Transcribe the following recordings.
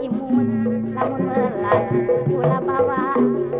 iun kamu melabolawa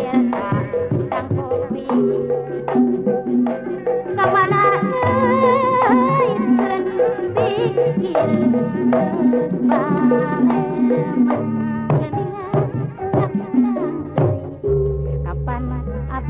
anglaw ayangsa kapan mentlawon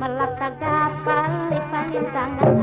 Malak tagapal, ipalit ang